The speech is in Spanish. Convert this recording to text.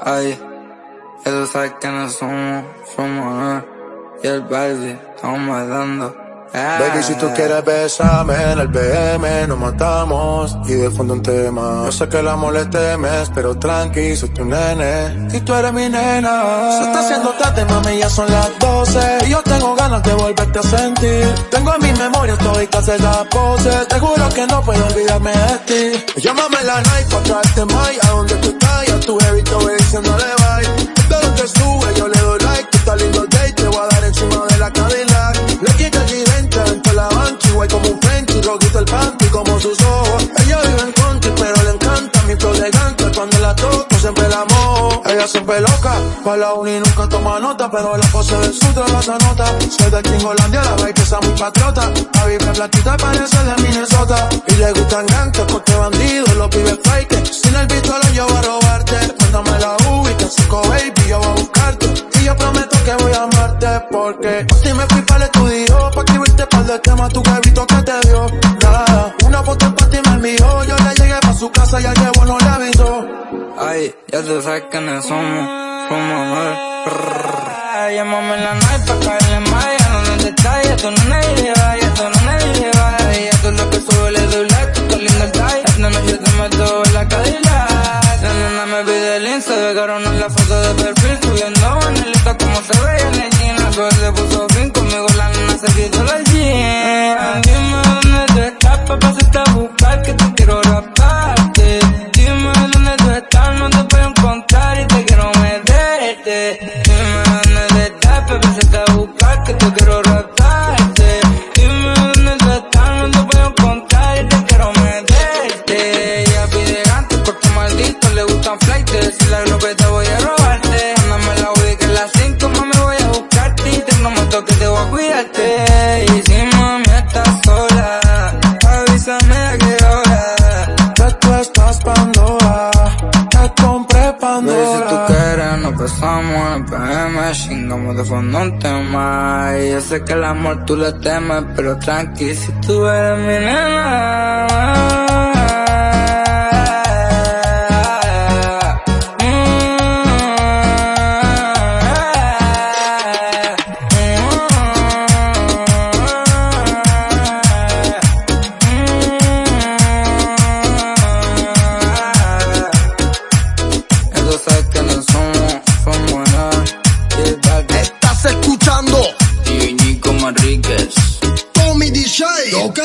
Ay, ellos que no somos, somos, y el baile, estamos Baby, si tú quieres besarme en el BM, nos matamos y de fondo un tema. Yo sé que el amor le temes, pero tranqui, soy tu nene y tú eres mi nena. Se está haciendo tarde, mami, ya son las 12 y yo tengo ganas de volverte a sentir. Tengo en mi memoria todo y que hacer la pose, te juro que no puedo olvidarme de ti. Llámame la night para traerte más a donde tú estás, a tu todo diciéndole como un French y rojito el panty como sus ojos. Ella vive en country pero le encanta mi flow elegante cuando la toco siempre la mojo. Ella siempre loca, para la uni nunca toma nota, pero la pose de su la se nota. Soy de Chingolandia, la ve que está muy patriota. La vibra platita parece de Minnesota. Y le gustan ganchos, corte bandido, los pibes fake. Sin el pistola yo voy a robarte. Mándame la su casa y al llevo no le avisó. Ay, ya te sabes no somos, somos Llámame en la night pa' caerle más, ya no te detalles, esto no me lleva, esto no me lleva, y esto es lo que sube, le doy like, tú lindo el talle, esta noche te meto en la cadilla. La nena me pide el insta, de en la foto de perfil, subiendo lista como se ve en la esquina, todo le puso fin, conmigo la nena se quitó la jean. Dime dónde tú estás, papá, se está a besamos en el PM, chingamos de fondo un tema. Y yo sé que el amor tú le temes, pero tranqui si tú eres mi nena. Shay, ok.